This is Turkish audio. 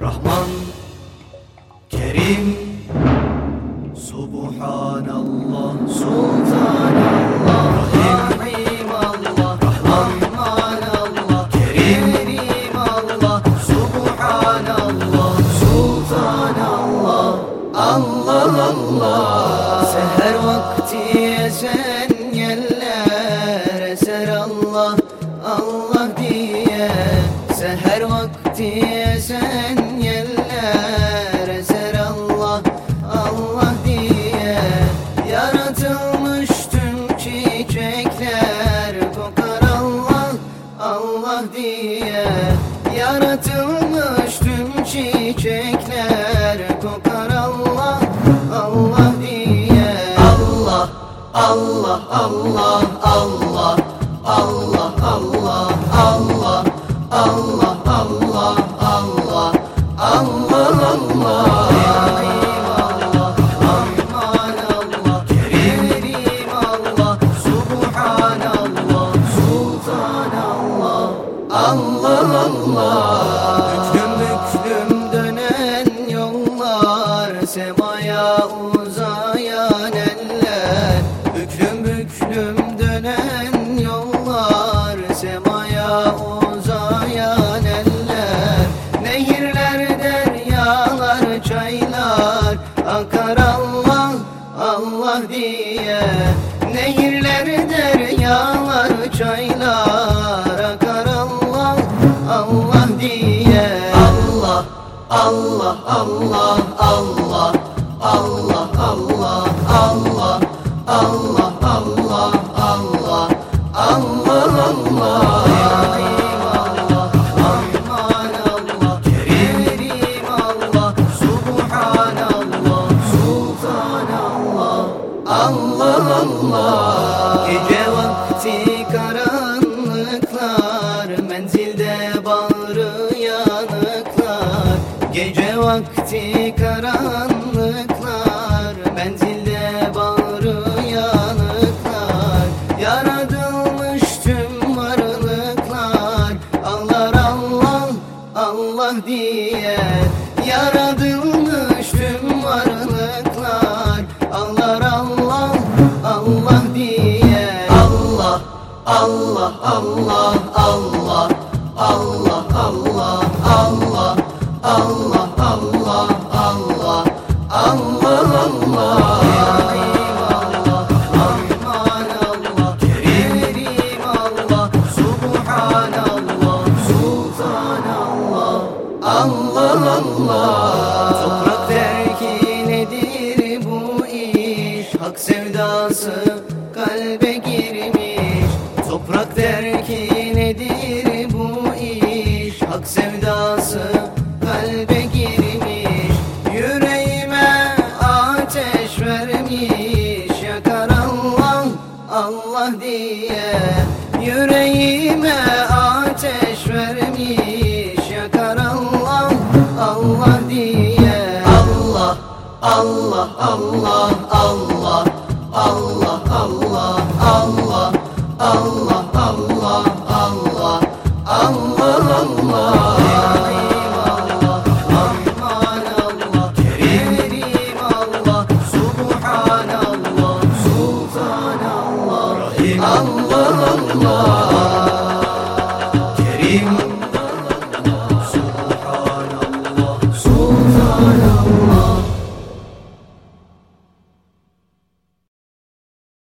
Rahman Kerim Subhanallah Sultanallah Rahim Allah Rahman Subhanallah Sultanallah Allah. Allah Seher vakti esen yeller eser Allah Allah diye Yaratılmış tüm çiçekler kokar Allah Allah diye. Allah Allah Allah Allah Allah. Büklüm dönen yollar Semaya uzayan eller. Büklüm büklüm dönen yollar Semaya uzayan eller. Nehirler, deryalar, çaylar Akar Allah, Allah diye. Nehirler, deryalar, çaylar Allah diye Allah, Allah, Allah, Allah Allah, Allah, Allah Allah, Allah, Allah Allah, Allah Allah, Allah Gece Gece vakti karanlıklar Menzilde bağrı yanıklar. Yaratılmış tüm varlıklar Allah Allah Allah diye. Yaratılmış tüm varlıklar Allah Allah Allah diye. Allah Allah Allah Allah Allah Allah Allah Allah Allah Allah Allah Allah Allah Allah Toprak der ki nedir bu iş Hak sevdası Yakar Allah Allah diye. Yüreğime ateş vermiş Yakar Allah Allah diye. Allah Allah Allah